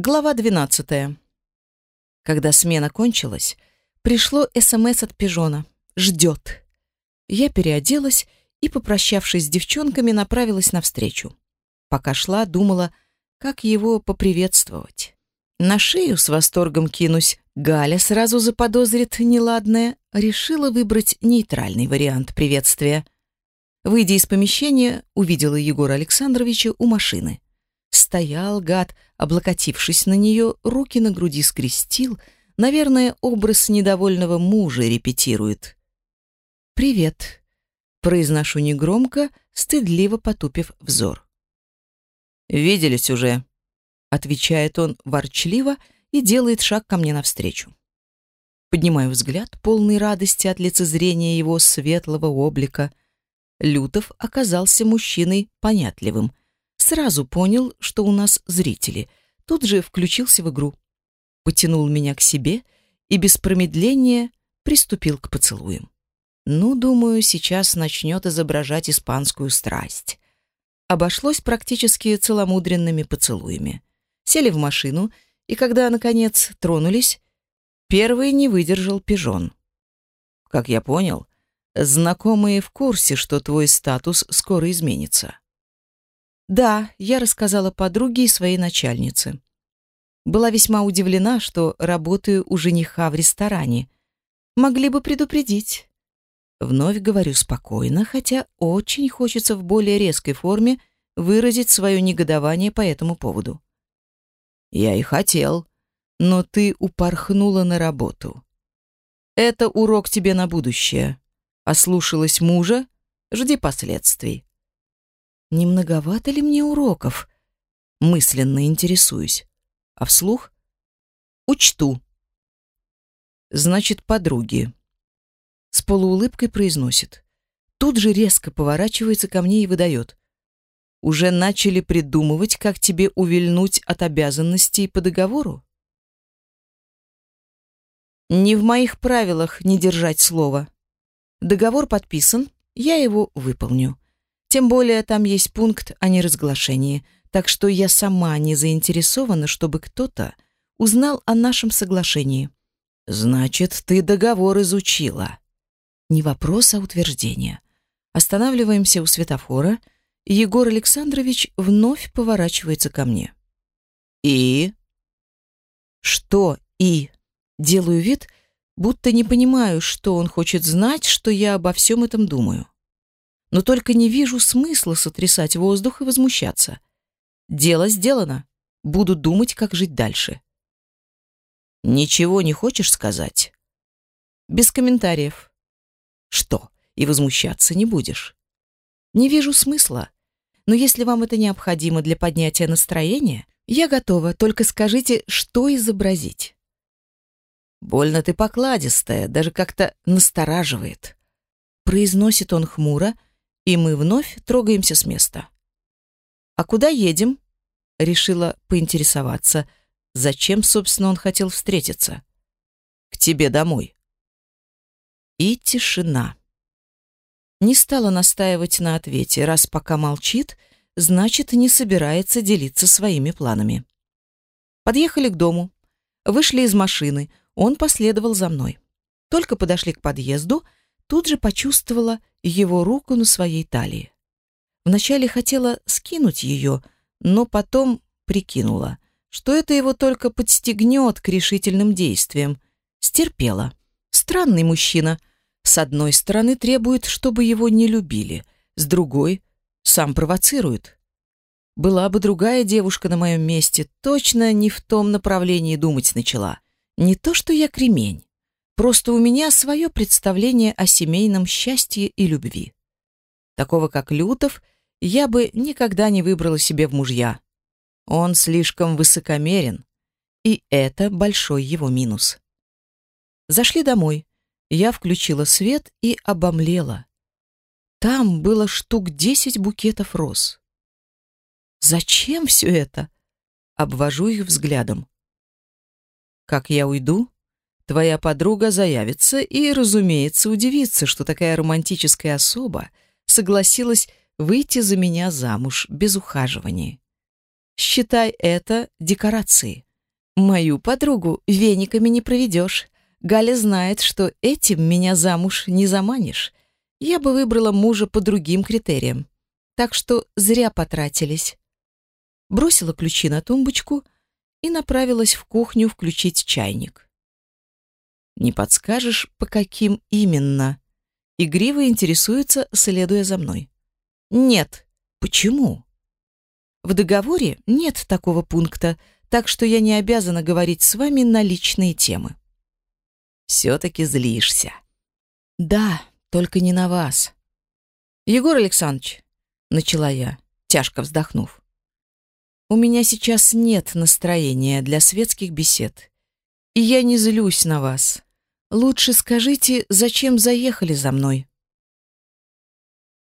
Глава 12. Когда смена кончилась, пришло СМС от пижона. Ждет. Я переоделась и, попрощавшись с девчонками, направилась навстречу. Пока шла, думала, как его поприветствовать. На шею с восторгом кинусь. Галя сразу заподозрит неладное. Решила выбрать нейтральный вариант приветствия. Выйдя из помещения, увидела Егора Александровича у машины. Стоял гад, облокотившись на нее, руки на груди скрестил. Наверное, образ недовольного мужа репетирует. «Привет», — произношу негромко, стыдливо потупив взор. «Виделись уже», — отвечает он ворчливо и делает шаг ко мне навстречу. Поднимаю взгляд, полный радости от лицезрения его светлого облика. Лютов оказался мужчиной понятливым — Сразу понял, что у нас зрители. Тут же включился в игру. Потянул меня к себе и без промедления приступил к поцелуям. Ну, думаю, сейчас начнет изображать испанскую страсть. Обошлось практически целомудренными поцелуями. Сели в машину, и когда, наконец, тронулись, первый не выдержал пижон. Как я понял, знакомые в курсе, что твой статус скоро изменится. Да, я рассказала подруге и своей начальнице. Была весьма удивлена, что работаю у жениха в ресторане. Могли бы предупредить. Вновь говорю спокойно, хотя очень хочется в более резкой форме выразить свое негодование по этому поводу. Я и хотел, но ты упорхнула на работу. Это урок тебе на будущее. Ослушалась мужа, жди последствий. Не многовато ли мне уроков? Мысленно интересуюсь. А вслух? Учту. Значит, подруги. С полуулыбкой произносит. Тут же резко поворачивается ко мне и выдает. Уже начали придумывать, как тебе увильнуть от обязанностей по договору? Не в моих правилах не держать слова. Договор подписан, я его выполню. Тем более там есть пункт о неразглашении, так что я сама не заинтересована, чтобы кто-то узнал о нашем соглашении. Значит, ты договор изучила. Не вопрос, а утверждение. Останавливаемся у светофора, Егор Александрович вновь поворачивается ко мне. И что и делаю вид, будто не понимаю, что он хочет знать, что я обо всем этом думаю но только не вижу смысла сотрясать воздух и возмущаться. Дело сделано. Буду думать, как жить дальше. Ничего не хочешь сказать? Без комментариев. Что, и возмущаться не будешь? Не вижу смысла. Но если вам это необходимо для поднятия настроения, я готова, только скажите, что изобразить. Больно ты покладистая, даже как-то настораживает. Произносит он хмуро, и мы вновь трогаемся с места. «А куда едем?» — решила поинтересоваться. Зачем, собственно, он хотел встретиться? «К тебе домой». И тишина. Не стала настаивать на ответе. Раз пока молчит, значит, не собирается делиться своими планами. Подъехали к дому. Вышли из машины. Он последовал за мной. Только подошли к подъезду — тут же почувствовала его руку на своей талии. Вначале хотела скинуть ее, но потом прикинула, что это его только подстегнет к решительным действиям. Стерпела. Странный мужчина. С одной стороны требует, чтобы его не любили, с другой — сам провоцирует. Была бы другая девушка на моем месте, точно не в том направлении думать начала. Не то, что я кремень. Просто у меня свое представление о семейном счастье и любви. Такого, как Лютов, я бы никогда не выбрала себе в мужья. Он слишком высокомерен, и это большой его минус. Зашли домой. Я включила свет и обомлела. Там было штук десять букетов роз. Зачем все это? Обвожу их взглядом. Как я уйду, Твоя подруга заявится и, разумеется, удивится, что такая романтическая особа согласилась выйти за меня замуж без ухаживания. Считай это декорацией. Мою подругу вениками не проведешь. Галя знает, что этим меня замуж не заманишь. Я бы выбрала мужа по другим критериям. Так что зря потратились. Бросила ключи на тумбочку и направилась в кухню включить чайник. Не подскажешь, по каким именно? Игриво интересуется, следуя за мной. Нет. Почему? В договоре нет такого пункта, так что я не обязана говорить с вами на личные темы. Все-таки злишься. Да, только не на вас. Егор Александрович, начала я, тяжко вздохнув. У меня сейчас нет настроения для светских бесед. И я не злюсь на вас. Лучше скажите, зачем заехали за мной?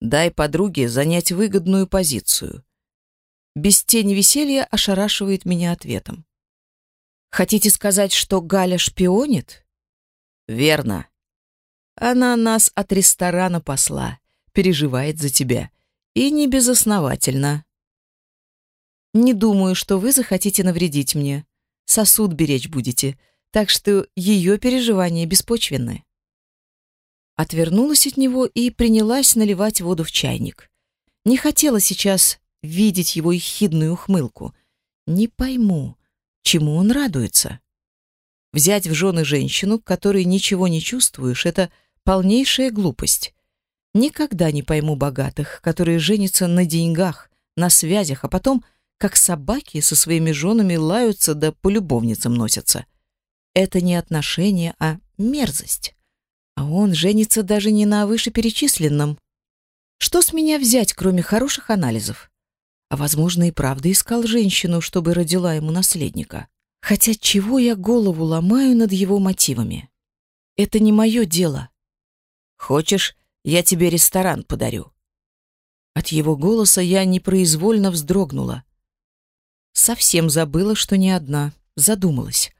Дай подруге занять выгодную позицию. Без тени веселья ошарашивает меня ответом. Хотите сказать, что Галя шпионит? Верно. Она нас от ресторана посла, переживает за тебя. И не безосновательно. Не думаю, что вы захотите навредить мне. Сосуд беречь будете так что ее переживания беспочвенны. Отвернулась от него и принялась наливать воду в чайник. Не хотела сейчас видеть его ехидную ухмылку. Не пойму, чему он радуется. Взять в жены женщину, которой ничего не чувствуешь, это полнейшая глупость. Никогда не пойму богатых, которые женятся на деньгах, на связях, а потом, как собаки, со своими женами лаются да по любовницам носятся. Это не отношение, а мерзость. А он женится даже не на вышеперечисленном. Что с меня взять, кроме хороших анализов? А, возможно, и правда искал женщину, чтобы родила ему наследника. Хотя чего я голову ломаю над его мотивами? Это не мое дело. Хочешь, я тебе ресторан подарю? От его голоса я непроизвольно вздрогнула. Совсем забыла, что не одна, задумалась.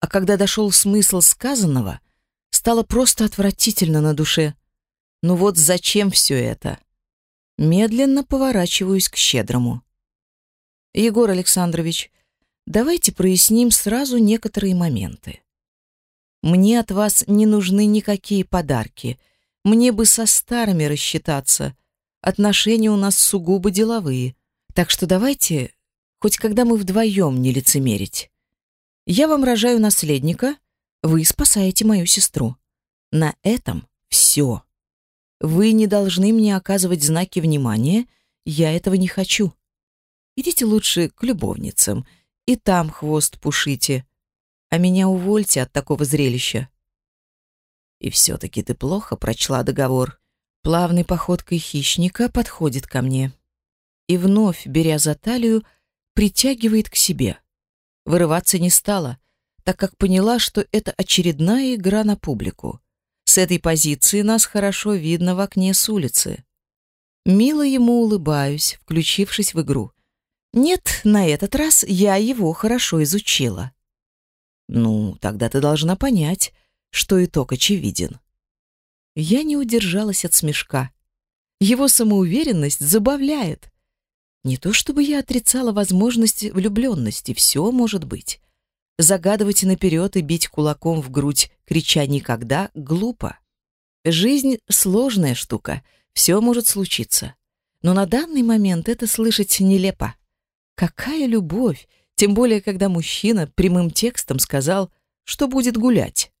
А когда дошел смысл сказанного, стало просто отвратительно на душе. Ну вот зачем все это? Медленно поворачиваюсь к щедрому. Егор Александрович, давайте проясним сразу некоторые моменты. Мне от вас не нужны никакие подарки. Мне бы со старыми рассчитаться. Отношения у нас сугубо деловые. Так что давайте, хоть когда мы вдвоем не лицемерить. Я вам рожаю наследника, вы спасаете мою сестру. На этом все. Вы не должны мне оказывать знаки внимания, я этого не хочу. Идите лучше к любовницам, и там хвост пушите, а меня увольте от такого зрелища. И все-таки ты плохо прочла договор. Плавной походкой хищника подходит ко мне и вновь, беря за талию, притягивает к себе. Вырываться не стала, так как поняла, что это очередная игра на публику. С этой позиции нас хорошо видно в окне с улицы. Мило ему улыбаюсь, включившись в игру. Нет, на этот раз я его хорошо изучила. Ну, тогда ты должна понять, что итог очевиден. Я не удержалась от смешка. Его самоуверенность забавляет. Не то чтобы я отрицала возможность влюбленности, все может быть. Загадывать наперед и бить кулаком в грудь, крича «никогда» — глупо. Жизнь — сложная штука, все может случиться. Но на данный момент это слышать нелепо. Какая любовь, тем более, когда мужчина прямым текстом сказал, что будет гулять.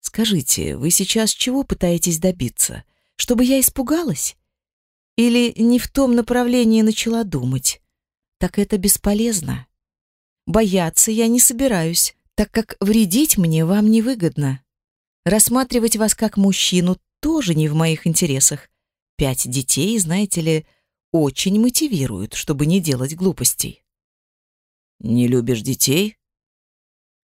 Скажите, вы сейчас чего пытаетесь добиться? Чтобы я испугалась? Или не в том направлении начала думать. Так это бесполезно. Бояться я не собираюсь, так как вредить мне вам невыгодно. Рассматривать вас как мужчину тоже не в моих интересах. Пять детей, знаете ли, очень мотивируют, чтобы не делать глупостей. Не любишь детей?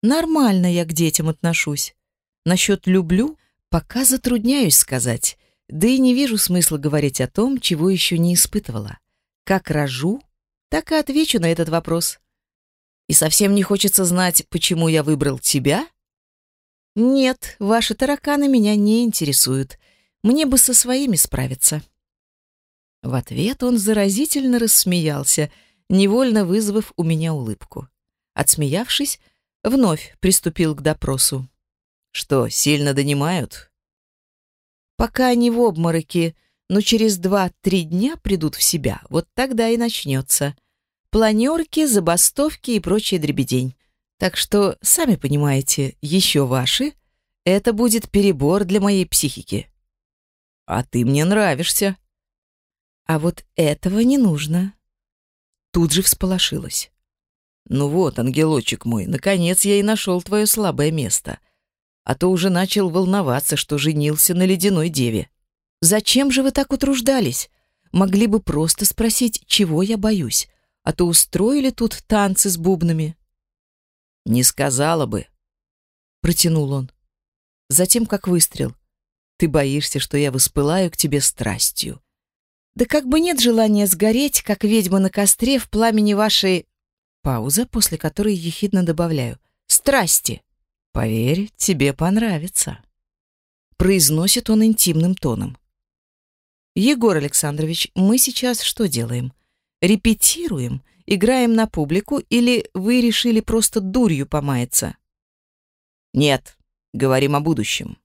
Нормально я к детям отношусь. Насчет люблю пока затрудняюсь сказать. Да и не вижу смысла говорить о том, чего еще не испытывала. Как рожу, так и отвечу на этот вопрос. И совсем не хочется знать, почему я выбрал тебя? Нет, ваши тараканы меня не интересуют. Мне бы со своими справиться. В ответ он заразительно рассмеялся, невольно вызвав у меня улыбку. Отсмеявшись, вновь приступил к допросу. Что, сильно донимают? Пока они в обмороке, но через два-три дня придут в себя, вот тогда и начнется. Планерки, забастовки и прочая дребедень. Так что, сами понимаете, еще ваши — это будет перебор для моей психики. А ты мне нравишься. А вот этого не нужно. Тут же всполошилась. Ну вот, ангелочек мой, наконец я и нашел твое слабое место. А то уже начал волноваться, что женился на ледяной деве. Зачем же вы так утруждались? Могли бы просто спросить, чего я боюсь, а то устроили тут танцы с бубнами. Не сказала бы, протянул он. Затем как выстрел. Ты боишься, что я воспылаю к тебе страстью. Да как бы нет желания сгореть, как ведьма на костре в пламени вашей... Пауза, после которой ехидно добавляю. Страсти. Поверь, тебе понравится. Произносит он интимным тоном. Егор Александрович, мы сейчас что делаем? Репетируем? Играем на публику или вы решили просто дурью помаяться? Нет, говорим о будущем.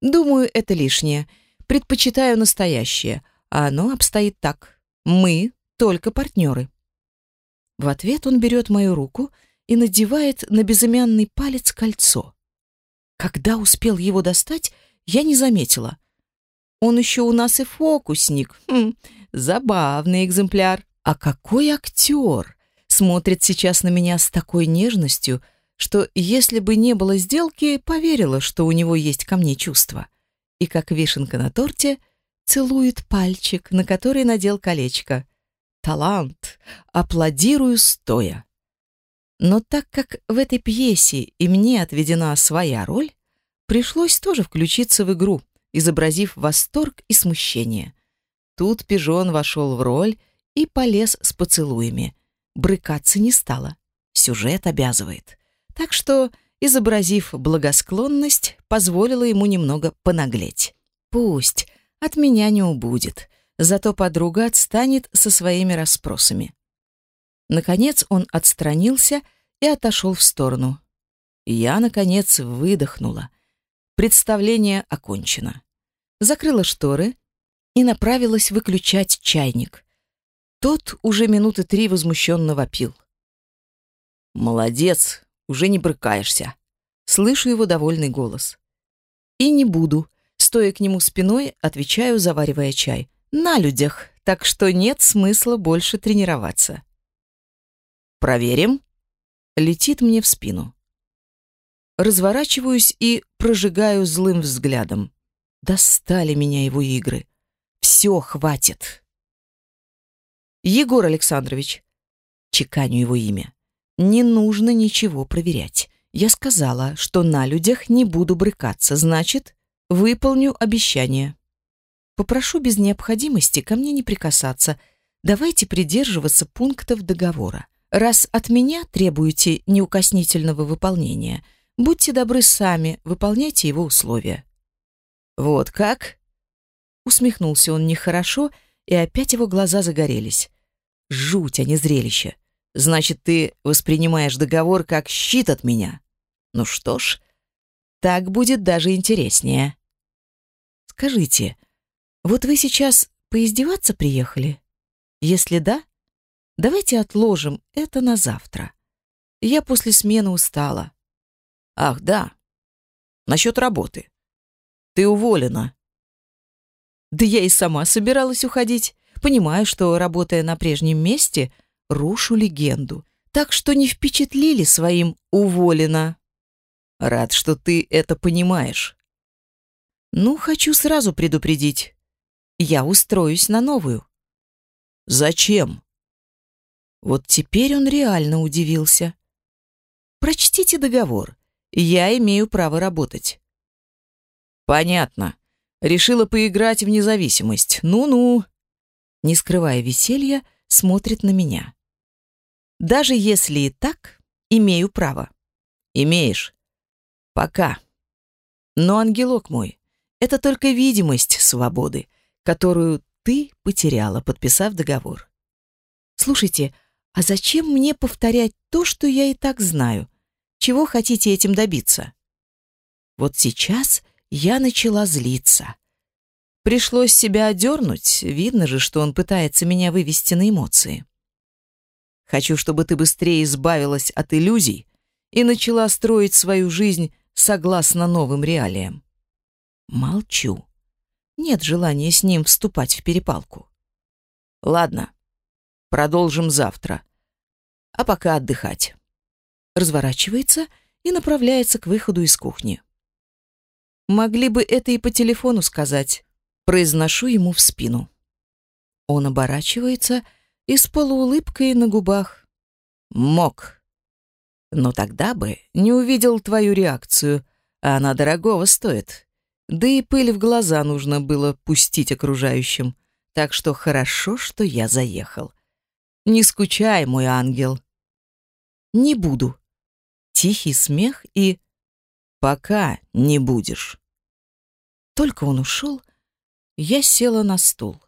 Думаю, это лишнее. Предпочитаю настоящее, а оно обстоит так. Мы только партнеры. В ответ он берет мою руку и надевает на безымянный палец кольцо. Когда успел его достать, я не заметила. Он еще у нас и фокусник. Хм, забавный экземпляр. А какой актер! Смотрит сейчас на меня с такой нежностью, что если бы не было сделки, поверила, что у него есть ко мне чувства. И как вишенка на торте, целует пальчик, на который надел колечко. Талант! Аплодирую стоя. Но так как в этой пьесе и мне отведена своя роль, пришлось тоже включиться в игру, изобразив восторг и смущение. Тут пижон вошел в роль и полез с поцелуями. Брыкаться не стало. Сюжет обязывает. Так что, изобразив благосклонность, позволила ему немного понаглеть. Пусть, от меня не убудет. Зато подруга отстанет со своими расспросами. Наконец он отстранился и отошел в сторону. Я, наконец, выдохнула. Представление окончено. Закрыла шторы и направилась выключать чайник. Тот уже минуты три возмущенно вопил. «Молодец, уже не брыкаешься». Слышу его довольный голос. «И не буду». Стоя к нему спиной, отвечаю, заваривая чай. «На людях, так что нет смысла больше тренироваться». «Проверим?» Летит мне в спину. Разворачиваюсь и прожигаю злым взглядом. Достали меня его игры. Все, хватит. Егор Александрович. Чеканю его имя. Не нужно ничего проверять. Я сказала, что на людях не буду брыкаться, значит, выполню обещание. Попрошу без необходимости ко мне не прикасаться. Давайте придерживаться пунктов договора. Раз от меня требуете неукоснительного выполнения, будьте добры сами, выполняйте его условия. Вот как? Усмехнулся он нехорошо, и опять его глаза загорелись. Жуть, а не зрелище. Значит, ты воспринимаешь договор как щит от меня. Ну что ж, так будет даже интереснее. Скажите, вот вы сейчас поиздеваться приехали? Если да, давайте отложим это на завтра. Я после смены устала. Ах, да. Насчет работы. Ты уволена. Да я и сама собиралась уходить. Понимаю, что, работая на прежнем месте, рушу легенду. Так что не впечатлили своим «уволено». Рад, что ты это понимаешь. Ну, хочу сразу предупредить. Я устроюсь на новую. Зачем? Вот теперь он реально удивился. Прочтите договор. Я имею право работать. Понятно. Решила поиграть в независимость. Ну-ну не скрывая веселья, смотрит на меня. Даже если и так, имею право. Имеешь. Пока. Но, ангелок мой, это только видимость свободы, которую ты потеряла, подписав договор. Слушайте, А зачем мне повторять то, что я и так знаю? Чего хотите этим добиться? Вот сейчас я начала злиться. Пришлось себя одернуть, видно же, что он пытается меня вывести на эмоции. Хочу, чтобы ты быстрее избавилась от иллюзий и начала строить свою жизнь согласно новым реалиям. Молчу. Нет желания с ним вступать в перепалку. Ладно, продолжим завтра. А пока отдыхать. Разворачивается и направляется к выходу из кухни. Могли бы это и по телефону сказать. Произношу ему в спину. Он оборачивается и с полуулыбкой на губах. Мог. Но тогда бы не увидел твою реакцию, а она дорогого стоит. Да и пыль в глаза нужно было пустить окружающим. Так что хорошо, что я заехал. Не скучай, мой ангел. Не буду. Тихий смех и... Пока не будешь. Только он ушел, я села на стул.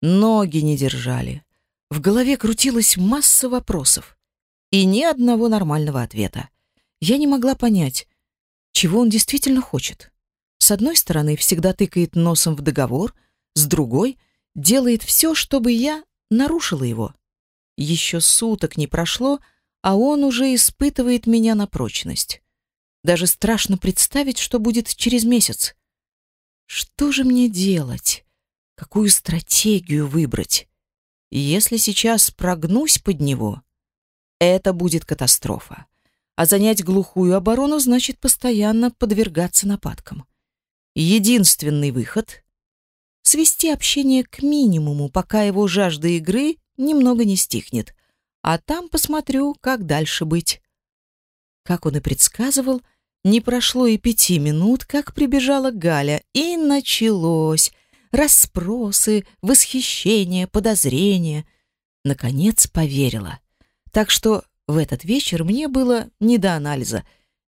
Ноги не держали. В голове крутилась масса вопросов. И ни одного нормального ответа. Я не могла понять, чего он действительно хочет. С одной стороны, всегда тыкает носом в договор, с другой — делает все, чтобы я нарушила его. Еще суток не прошло, а он уже испытывает меня на прочность. Даже страшно представить, что будет через месяц. Что же мне делать? Какую стратегию выбрать? Если сейчас прогнусь под него, это будет катастрофа. А занять глухую оборону значит постоянно подвергаться нападкам. Единственный выход — свести общение к минимуму, пока его жажда игры немного не стихнет, а там посмотрю, как дальше быть. Как он и предсказывал, — не прошло и пяти минут, как прибежала Галя, и началось. Расспросы, восхищение, подозрения. Наконец поверила. Так что в этот вечер мне было не до анализа.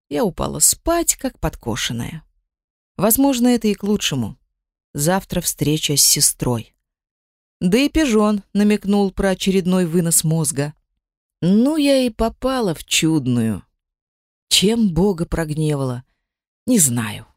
Я упала спать, как подкошенная. Возможно, это и к лучшему. Завтра встреча с сестрой. Да и пижон намекнул про очередной вынос мозга. Ну, я и попала в чудную. Чем Бога прогневала? Не знаю.